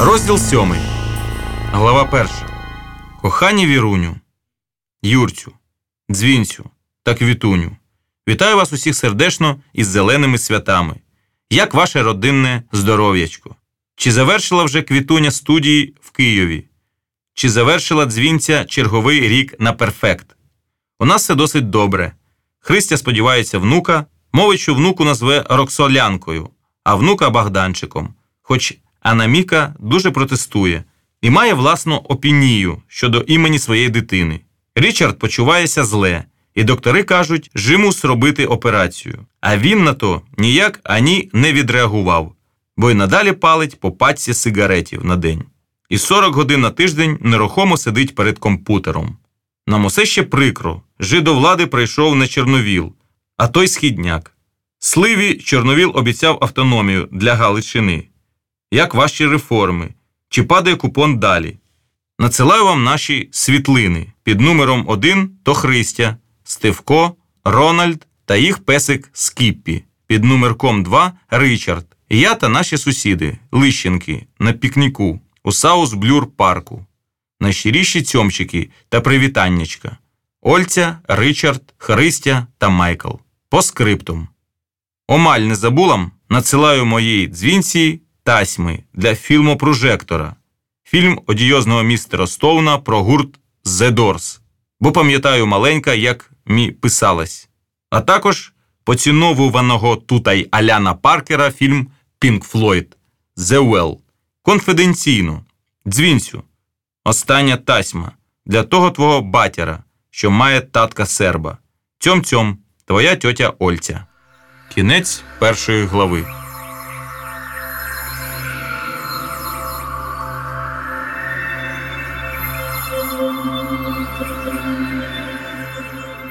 Розділ сьомий. Глава перша. Кохані Віруню, Юрцю, Дзвінцю та Квітуню. Вітаю вас усіх сердечно із зеленими святами. Як ваше родинне здоров'ячко? Чи завершила вже квітуня студії в Києві? Чи завершила дзвінця черговий рік на перфект? У нас все досить добре. Христя сподівається внука, мовить, що внуку назве Роксолянкою, а внука Богданчиком. Хоч Анаміка дуже протестує і має власну опінію щодо імені своєї дитини. Річард почувається зле, і доктори кажуть, жимус робити операцію. А він на то ніяк ані не відреагував, бо й надалі палить по пачці сигаретів на день. І 40 годин на тиждень нерухомо сидить перед комп'ютером. Нам усе ще прикро. Жидо влади прийшов не Чорновіл, а той східняк. Сливі Чорновіл обіцяв автономію для Галичини. Як ваші реформи? Чи падає купон далі? Надсилаю вам наші світлини під номером 1 то Христя, Стевко, Рональд та їх песик Скіппі. Під номерком 2 Ричард. Я та наші сусіди, Лищенки, на пікніку у Саус Блюр парку. Найщиріші цьомчики та привітаннячка. Ольця, Ричард, Христя та Майкл. По скриптум. Омаль не забулам, надсилаю моїй дзвінці тасьми для фільму прожектора. Фільм одіозного містера Стоуна про гурт The Doors. Бо пам'ятаю маленька, як мі писалась. А також поціновуваного тутай Аляна Паркера фільм Pink Floyd The Well. Конфіденційно. Дзвінцю. Остання тасьма для того твого батяра, що має татка серба. Цьом-цьом, твоя тьотя Ольця. Кінець першої глави. Thank you.